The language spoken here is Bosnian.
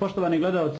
Poštovani gledalci,